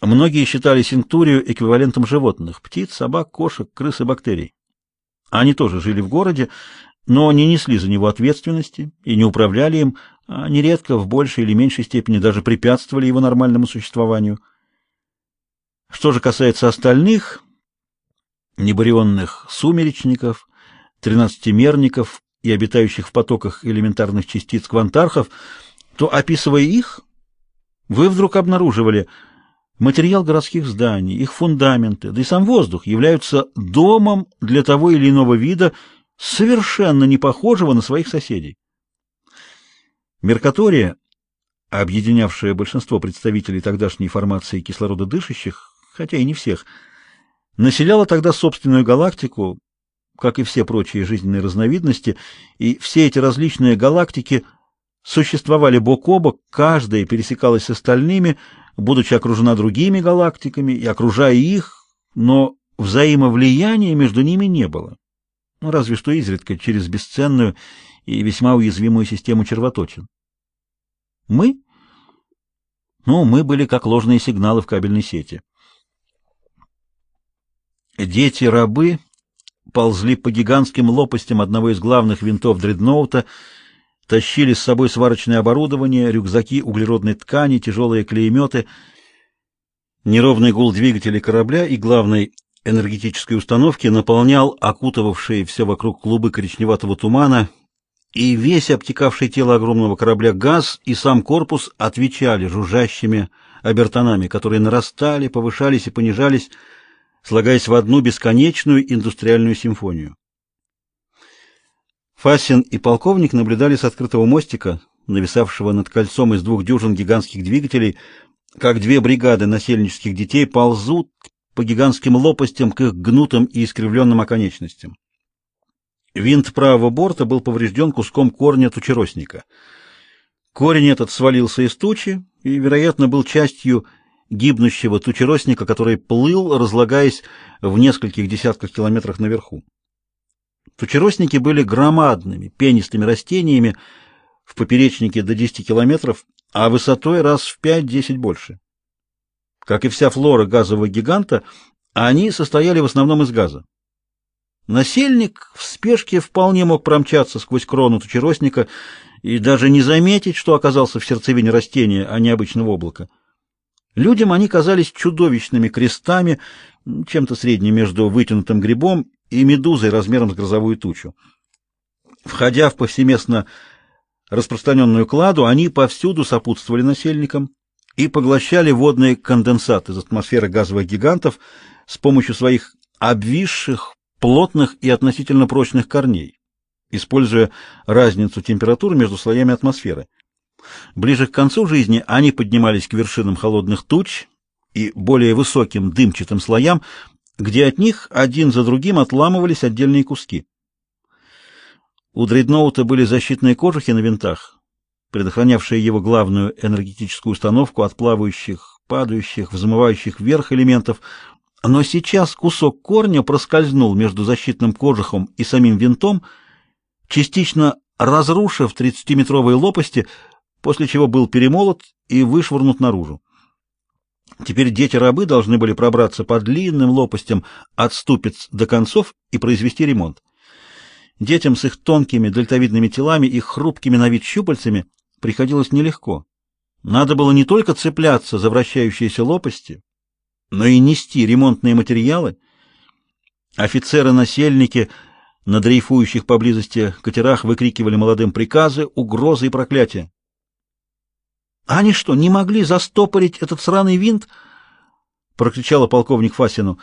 Многие считали синктурию эквивалентом животных – птиц, собак, кошек, крыс и бактерий. Они тоже жили в городе, но не несли за него ответственности и не управляли им, а нередко в большей или меньшей степени даже препятствовали его нормальному существованию. Что же касается остальных, небарионных сумеречников, тринадцатимерников и обитающих в потоках элементарных частиц квантархов, то, описывая их, вы вдруг обнаруживали – Материал городских зданий, их фундаменты, да и сам воздух являются домом для того или иного вида, совершенно не похожего на своих соседей. Меркатория, объединявшая большинство представителей тогдашней формации кислорододышащих, хотя и не всех, населяла тогда собственную галактику, как и все прочие жизненные разновидности, и все эти различные галактики существовали бок о бок, каждая пересекалась с остальными, будучи окружена другими галактиками и окружая их, но взаимовлияния между ними не было. Ну, разве что изредка через бесценную и весьма уязвимую систему червоточин. Мы? Ну, мы были как ложные сигналы в кабельной сети. Дети-рабы ползли по гигантским лопастям одного из главных винтов дредноута, тащили с собой сварочное оборудование, рюкзаки углеродной ткани, тяжелые клейметы. Неровный гул двигателей корабля и главной энергетической установки наполнял окутывавшие все вокруг клубы коричневатого тумана, и весь обтекавший тело огромного корабля газ и сам корпус отвечали жужжащими обертонами, которые нарастали, повышались и понижались, слагаясь в одну бесконечную индустриальную симфонию. Фасин и полковник наблюдали с открытого мостика, нависавшего над кольцом из двух дюжин гигантских двигателей, как две бригады насельнических детей ползут по гигантским лопастям к их гнутым и искривленным оконечностям. Винт правого борта был поврежден куском корня тучеросника. Корень этот свалился из тучи и, вероятно, был частью гибнущего тучеросника, который плыл, разлагаясь в нескольких десятках километрах наверху. Тучеросники были громадными, пенистыми растениями, в поперечнике до 10 километров, а высотой раз в 5-10 больше. Как и вся флора газового гиганта, они состояли в основном из газа. Насельник в спешке вполне мог промчаться сквозь крону тучеросника и даже не заметить, что оказался в сердцевине растения, а не обычного облака. Людям они казались чудовищными крестами, чем-то средним между вытянутым грибом и медузой размером с грозовую тучу. Входя в повсеместно распространенную кладу, они повсюду сопутствовали насельникам и поглощали водные конденсаты из атмосферы газовых гигантов с помощью своих обвисших, плотных и относительно прочных корней, используя разницу температуры между слоями атмосферы. Ближе к концу жизни они поднимались к вершинам холодных туч и более высоким дымчатым слоям, где от них один за другим отламывались отдельные куски. У дредноута были защитные кожухи на винтах, предохранявшие его главную энергетическую установку от плавающих, падающих, взмывающих вверх элементов, но сейчас кусок корня проскользнул между защитным кожухом и самим винтом, частично разрушив 30-метровые лопасти, после чего был перемолот и вышвырнут наружу. Теперь дети-рабы должны были пробраться по длинным лопастям от ступиц до концов и произвести ремонт. Детям с их тонкими дельтовидными телами и хрупкими на вид щупальцами приходилось нелегко. Надо было не только цепляться за вращающиеся лопасти, но и нести ремонтные материалы. Офицеры-насельники на дрейфующих поблизости катерах выкрикивали молодым приказы, угрозы и проклятия. Они что, не могли застопорить этот сраный винт? прокричала полковник Фасину.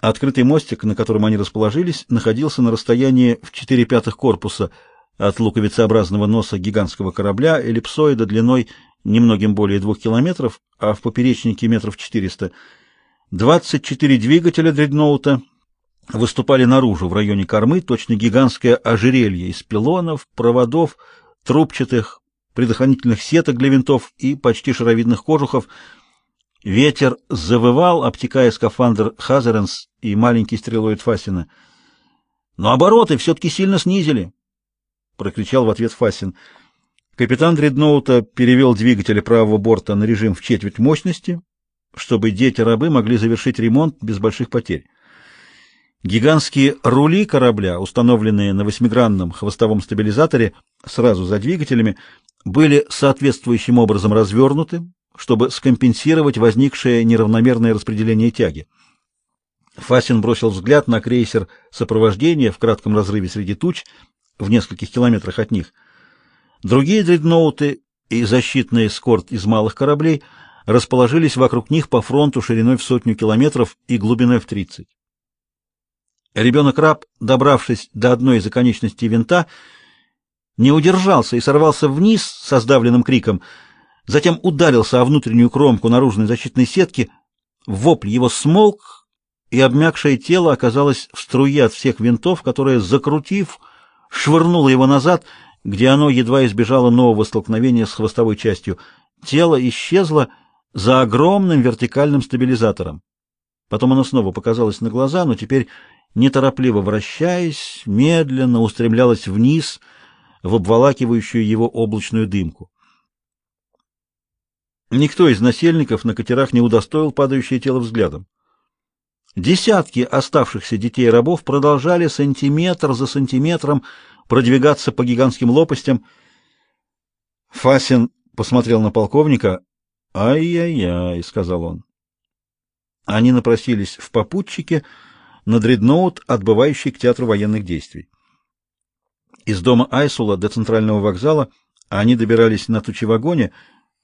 Открытый мостик, на котором они расположились, находился на расстоянии в четыре пятых корпуса от луковицеобразного носа гигантского корабля, эллипсоида длиной немногим более двух километров, а в поперечнике метров четыреста. Двадцать четыре двигателя дредноута выступали наружу в районе кормы, точно гигантское ожерелье из пилонов, проводов, трубчатых, предохранительных сеток для винтов и почти шаровидных кожухов. Ветер завывал, обтекая скафандр Хазеренс и маленький стрелоид Фасина. «Но обороты все-таки сильно снизили!» — прокричал в ответ Фасин. Капитан дредноута перевел двигатели правого борта на режим в четверть мощности чтобы дети-рабы могли завершить ремонт без больших потерь. Гигантские рули корабля, установленные на восьмигранном хвостовом стабилизаторе сразу за двигателями, были соответствующим образом развернуты, чтобы скомпенсировать возникшее неравномерное распределение тяги. Фасин бросил взгляд на крейсер сопровождения в кратком разрыве среди туч в нескольких километрах от них. Другие дредноуты и защитный эскорт из малых кораблей расположились вокруг них по фронту шириной в сотню километров и глубиной в тридцать. Ребенок-раб, добравшись до одной из оконечностей винта, не удержался и сорвался вниз со сдавленным криком, затем ударился о внутреннюю кромку наружной защитной сетки, вопль его смолк, и обмякшее тело оказалось в струе от всех винтов, которая, закрутив, швырнула его назад, где оно едва избежало нового столкновения с хвостовой частью. Тело исчезло за огромным вертикальным стабилизатором. Потом оно снова показалось на глаза, но теперь неторопливо вращаясь, медленно устремлялась вниз в обволакивающую его облачную дымку. Никто из насельников на катерах не удостоил падающее тело взглядом. Десятки оставшихся детей рабов продолжали сантиметр за сантиметром продвигаться по гигантским лопастям. Фасин посмотрел на полковника. «Ай-яй-яй», — сказал он. Они напросились в попутчике, — на дредноут, отбывающий к театру военных действий. Из дома Айсула до центрального вокзала они добирались на тучевагоне,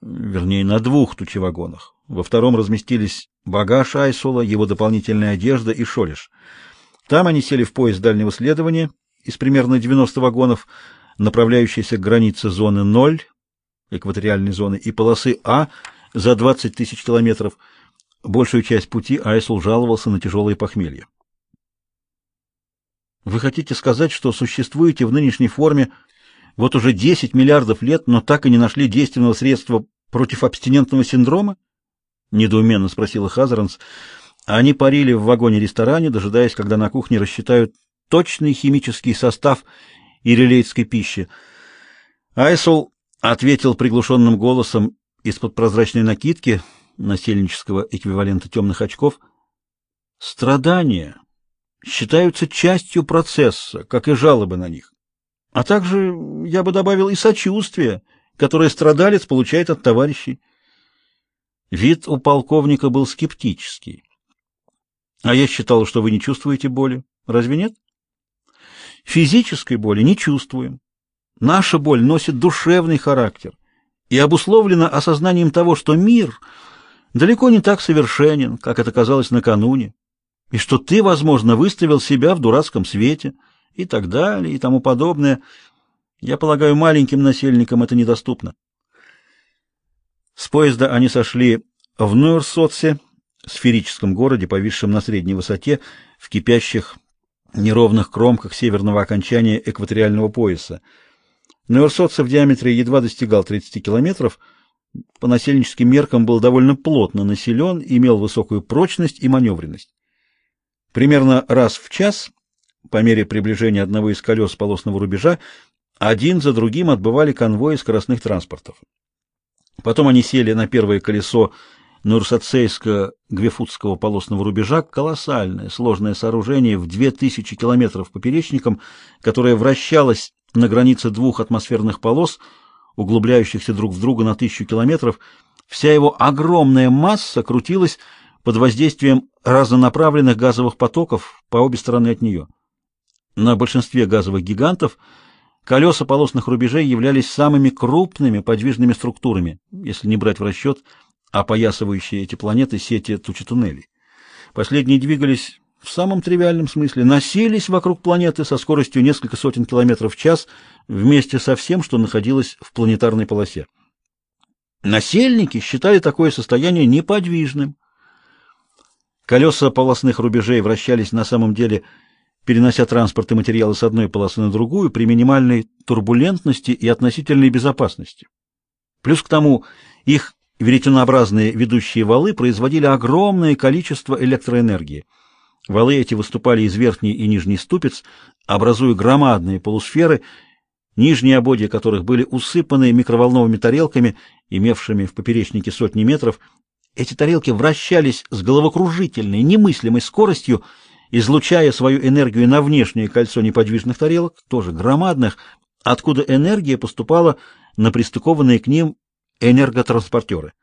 вернее, на двух тучевагонах. Во втором разместились багаж Айсула, его дополнительная одежда и шолиш. Там они сели в поезд дальнего следования из примерно 90 вагонов, направляющийся к границе зоны 0, экваториальной зоны, и полосы А за 20 тысяч километров. Большую часть пути Айсул жаловался на тяжелое похмелье. Вы хотите сказать, что существуете в нынешней форме вот уже 10 миллиардов лет, но так и не нашли действенного средства против абстинентного синдрома? недоуменно спросила Хазаранс. Они парили в вагоне-ресторане, дожидаясь, когда на кухне рассчитают точный химический состав ирелейтской пищи. Айсул ответил приглушенным голосом из-под прозрачной накидки насельнического эквивалента темных очков: "Страдания считаются частью процесса, как и жалобы на них. А также, я бы добавил, и сочувствие, которое страдалец получает от товарищей. Вид у полковника был скептический. А я считал, что вы не чувствуете боли. Разве нет? Физической боли не чувствуем. Наша боль носит душевный характер и обусловлена осознанием того, что мир далеко не так совершенен, как это казалось накануне и что ты, возможно, выставил себя в дурацком свете и так далее и тому подобное. Я полагаю, маленьким насельникам это недоступно. С поезда они сошли в Нуэрсоце, сферическом городе, повисшем на средней высоте, в кипящих неровных кромках северного окончания экваториального пояса. Нуэрсоце в диаметре едва достигал 30 километров, по насельническим меркам был довольно плотно населен, имел высокую прочность и маневренность. Примерно раз в час, по мере приближения одного из колес полосного рубежа, один за другим отбывали конвои скоростных транспортов. Потом они сели на первое колесо Нурсацейско-Гвефутского полосного рубежа, колоссальное сложное сооружение в 2000 километров поперечником, которое вращалось на границе двух атмосферных полос, углубляющихся друг в друга на тысячу километров. Вся его огромная масса крутилась под воздействием разнонаправленных газовых потоков по обе стороны от нее. На большинстве газовых гигантов колеса полосных рубежей являлись самыми крупными подвижными структурами, если не брать в расчет опоясывающие эти планеты сети тучетуннелей. Последние двигались в самом тривиальном смысле, носились вокруг планеты со скоростью несколько сотен километров в час вместе со всем, что находилось в планетарной полосе. Насельники считали такое состояние неподвижным, Колеса полосных рубежей вращались на самом деле, перенося транспорт и материалы с одной полосы на другую при минимальной турбулентности и относительной безопасности. Плюс к тому, их веретенообразные ведущие валы производили огромное количество электроэнергии. Валы эти выступали из верхней и нижней ступиц, образуя громадные полусферы, нижние ободья которых были усыпаны микроволновыми тарелками, имевшими в поперечнике сотни метров, Эти тарелки вращались с головокружительной, немыслимой скоростью, излучая свою энергию на внешнее кольцо неподвижных тарелок, тоже громадных, откуда энергия поступала на пристыкованные к ним энерготранспортеры.